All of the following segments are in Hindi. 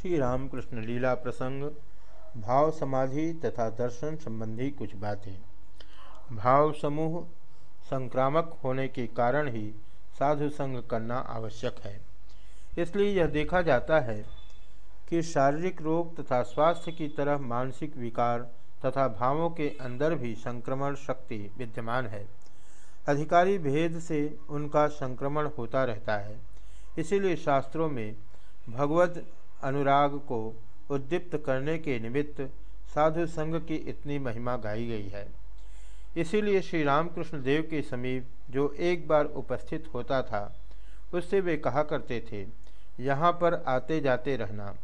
श्री रामकृष्ण लीला प्रसंग, भाव समाधि तथा दर्शन संबंधी कुछ बातें। भाव समूह संक्रामक होने के कारण ही साधु संग करना आवश्यक है। इसलिए यह देखा जाता है कि शारीरिक रोग तथा स्वास्थ्य की तरह मानसिक विकार तथा भावों के अंदर भी संक्रमण शक्ति विद्यमान है। अधिकारी भेद से उनका संक्रमण होता रहता है। इसीलिए शास्त्रों में भगवत अनुराग को उद्दीप्त करने के निमित्त साधु संघ की इतनी महिमा गाई गई है। इसीलिए श्री रामकृष्ण देव के समीप जो एक बार उपस्थित होता था, उससे वे कहा करते थे, यहाँ पर आते जाते रहना।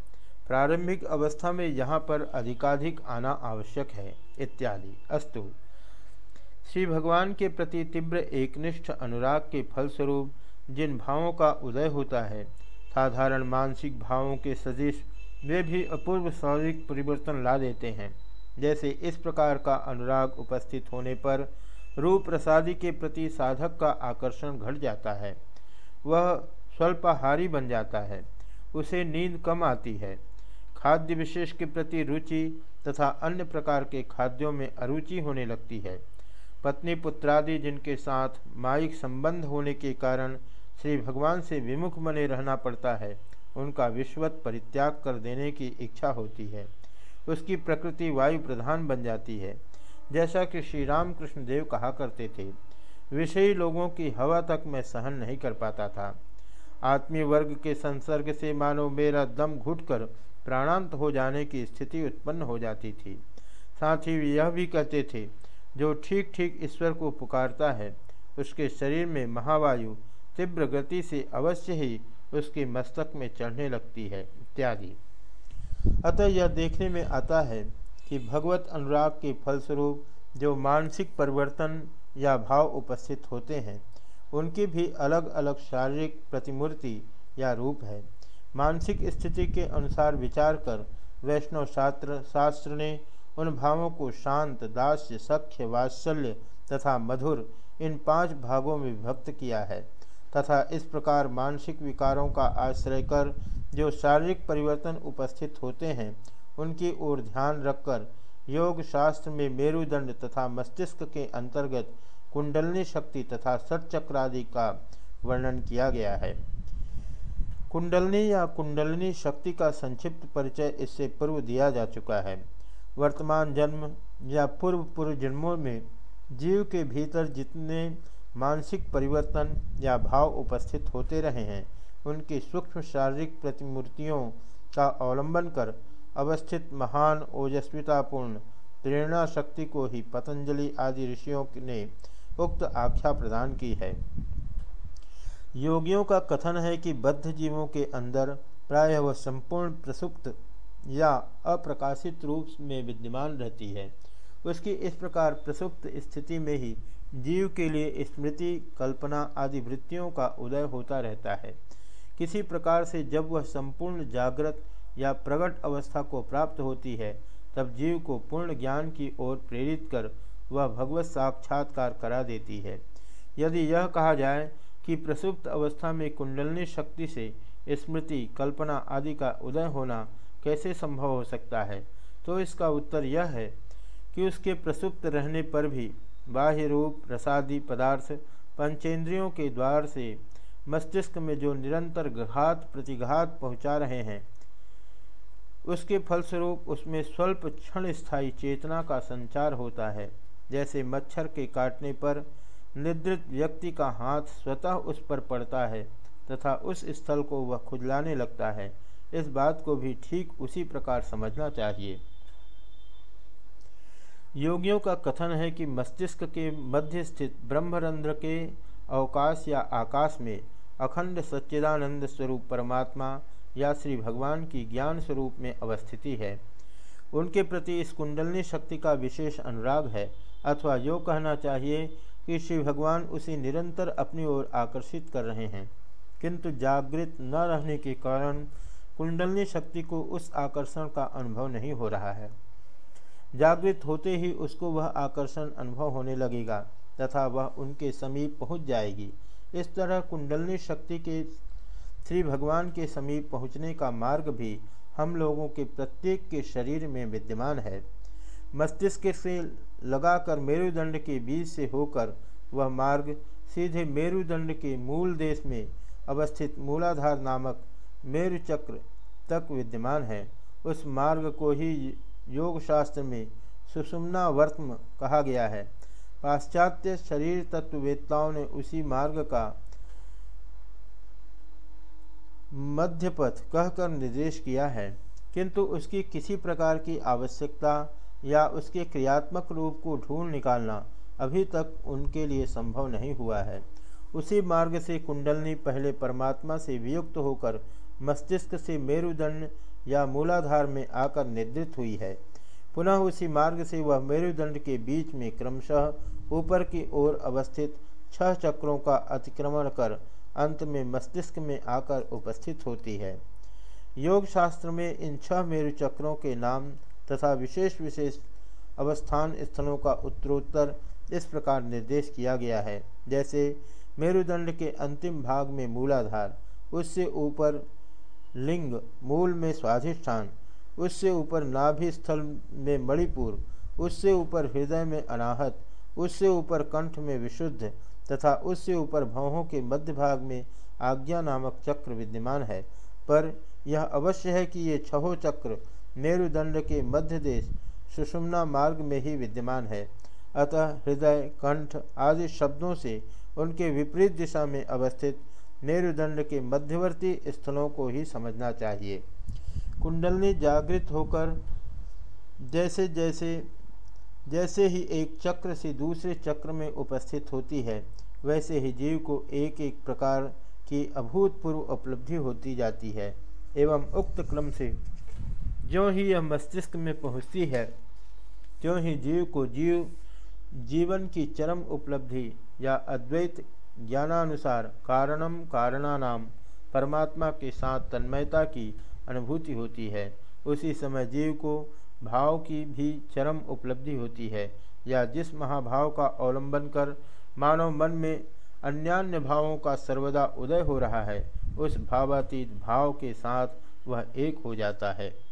प्रारंभिक अवस्था में यहाँ पर अधिकाधिक आना आवश्यक है, इत्यादि। अस्तु। श्री भगवान के प्रति तीव्र एकनिष्ठ अनुराग के फलस्वरूप जिन भावों का उदय होता है साधारण मानसिक भावों के सदिश वे भी अपूर्व शारीरिक परिवर्तन ला देते हैं। जैसे इस प्रकार का अनुराग उपस्थित होने पर रूप प्रसादी के प्रति साधक का आकर्षण घट जाता है। वह स्वल्पाहारी बन जाता है, उसे नींद कम आती है। खाद्य विशेष के प्रति रुचि तथा अन्य प्रकार के खाद्यों में अरुचि होने लगती है। पत्नी पुत्रादि जिनके साथ माइक संबंध होने के कारण श्री भगवान से विमुख बने रहना पड़ता है। उनका विश्वत परित्याग कर देने की इच्छा होती है। उसकी प्रकृति वायु प्रधान बन जाती है। जैसा कि श्री राम कृष्ण देव कहा करते थे, विषयी लोगों की हवा तक मैं सहन नहीं कर पाता था। आत्मीय वर्ग के संसर्ग से मानो मेरा दम घुटकर प्राणांत हो जाने की स्थिति उत्पन्न हो जाती थी। साथ ही यह भी कहते थे, जो ठीक ठीक ईश्वर को पुकारता है, उसके शरीर में महावायु तीव्र गति से अवश्य ही उसके मस्तक में चढ़ने लगती है, इत्यादि। अतः यह देखने में आता है कि भगवत अनुराग के फलस्वरूप जो मानसिक परिवर्तन या भाव उपस्थित होते हैं, उनकी भी अलग अलग शारीरिक प्रतिमूर्ति या रूप है। मानसिक स्थिति के अनुसार विचार कर वैष्णव शास्त्र शास्त्र ने उन भावों को शांत, दास्य, सख्य, वात्सल्य तथा मधुर इन पाँच भागों में विभक्त किया है। तथा इस प्रकार मानसिक विकारों का आश्रय कर जो शारीरिक परिवर्तन उपस्थित होते हैं, उनकी ओर ध्यान रखकर योग शास्त्र में मेरुदंड तथा मस्तिष्क के अंतर्गत कुंडलनी शक्ति तथा सटचक्रादि का वर्णन किया गया है। कुंडलनी या कुंडलनी शक्ति का संक्षिप्त परिचय इससे पूर्व दिया जा चुका है। वर्तमान जन्म या पूर्व पूर्व जन्मों में जीव के भीतर जितने मानसिक परिवर्तन या भाव उपस्थित होते रहे हैं। उनकी सूक्ष्म शारीरिक प्रतिमूर्तियों का अवलंबन कर अवस्थित महान ओजस्वितापूर्ण प्रेरणा शक्ति को ही पतंजलि आदि ऋषियों ने उक्त आख्या प्रदान की है। योगियों का कथन है कि बद्ध जीवों के अंदर प्रायः वह संपूर्ण प्रसुप्त या अप्रकाशित रूप में विद्यमान रहती है। उसकी इस प्रकार प्रसुप्त स्थिति में ही जीव के लिए स्मृति, कल्पना आदि वृत्तियों का उदय होता रहता है। किसी प्रकार से जब वह संपूर्ण जागृत या प्रकट अवस्था को प्राप्त होती है, तब जीव को पूर्ण ज्ञान की ओर प्रेरित कर वह भगवत साक्षात्कार करा देती है। यदि यह कहा जाए कि प्रसुप्त अवस्था में कुंडलनी शक्ति से स्मृति, कल्पना आदि का उदय होना कैसे संभव हो सकता है तो इसका उत्तर यह है कि उसके प्रसुप्त रहने पर भी बाह्य रूप रसादि पदार्थ पंचेंद्रियों के द्वार से मस्तिष्क में जो निरंतर घात प्रतिघात पहुँचा रहे हैं, उसके फलस्वरूप उसमें स्वल्प क्षण स्थायी चेतना का संचार होता है। जैसे मच्छर के काटने पर निद्रित व्यक्ति का हाथ स्वतः उस पर पड़ता है तथा उस स्थल को वह खुजलाने लगता है। इस बात को भी ठीक उसी प्रकार समझना चाहिए। योगियों का कथन है कि मस्तिष्क के मध्य स्थित ब्रह्मरंध्र के अवकाश या आकाश में अखंड सच्चिदानंद स्वरूप परमात्मा या श्री भगवान की ज्ञान स्वरूप में अवस्थिति है। उनके प्रति इस कुंडलनी शक्ति का विशेष अनुराग है, अथवा यो कहना चाहिए कि श्री भगवान उसे निरंतर अपनी ओर आकर्षित कर रहे हैं। किंतु जागृत न रहने के कारण कुंडलनी शक्ति को उस आकर्षण का अनुभव नहीं हो रहा है। जागृत होते ही उसको वह आकर्षण अनुभव होने लगेगा, तथा वह उनके समीप पहुँच जाएगी। इस तरह कुंडलनी शक्ति के, श्री भगवान के समीप पहुँचने का मार्ग भी हम लोगों के प्रत्येक के शरीर में विद्यमान है। मस्तिष्क से लगाकर मेरुदंड के बीच से होकर वह मार्ग सीधे मेरुदंड के मूल देश में अवस्थित मूलाधार नामक मेरुचक्र तक विद्यमान है। उस मार्ग को ही योग शास्त्र में सुषुम्ना वर्तम कहा गया है। पाश्चात्य शरीर तत्ववेत्ताओं ने उसी मार्ग का मध्यपथ कहकर निर्देश किया है, किंतु उसकी किसी प्रकार की आवश्यकता या उसके क्रियात्मक रूप को ढूंढ निकालना अभी तक उनके लिए संभव नहीं हुआ है। उसी मार्ग से कुंडलनी पहले परमात्मा से वियुक्त होकर मस्तिष्क से मेरुदंड या मूलाधार में आकर निद्रित हुई है। पुनः उसी मार्ग से वह मेरुदंड के बीच में क्रमशः ऊपर की ओर अवस्थित छह चक्रों का अतिक्रमण कर अंत में मस्तिष्क में आकर उपस्थित होती है। योग शास्त्र में इन छह मेरु चक्रों के नाम तथा विशेष विशेष अवस्थान स्थलों का उत्तरोत्तर इस प्रकार निर्देश किया गया है। जैसे मेरुदंड के अंतिम भाग में मूलाधार, उससे ऊपर लिंग, मूल में स्वाधिष्ठान, उससे ऊपर नाभि स्थल में मणिपुर, उससे ऊपर हृदय में अनाहत, उससे ऊपर कंठ में विशुद्ध, तथा उससे ऊपर भवों के मध्य भाग में आज्ञा नामक चक्र विद्यमान है। पर यह अवश्य है कि ये छहों चक्र मेरुदंड के मध्य देश, सुषुम्ना मार्ग में ही विद्यमान है। अतः हृदय, कंठ आदि शब्दों से उनके विपरीत दिशा में अवस्थित मेरुदंड के मध्यवर्ती स्थलों को ही समझना चाहिए। कुंडलनी जागृत होकर जैसे जैसे जैसे ही एक चक्र से दूसरे चक्र में उपस्थित होती है, वैसे ही जीव को एक एक प्रकार की अभूतपूर्व उपलब्धि होती जाती है एवं उक्त क्रम से जो ही यह मस्तिष्क में पहुँचती है त्यों ही जीव को जीव, जीवन की चरम उपलब्धि या अद्वैत ज्ञानानुसार कारणम कारणानाम, परमात्मा के साथ तन्मयता की अनुभूति होती है। उसी समय जीव को भाव की भी चरम उपलब्धि होती है, या जिस महाभाव का अवलंबन कर मानव मन में अन्यान्य भावों का सर्वदा उदय हो रहा है, उस भावातीत भाव के साथ वह एक हो जाता है।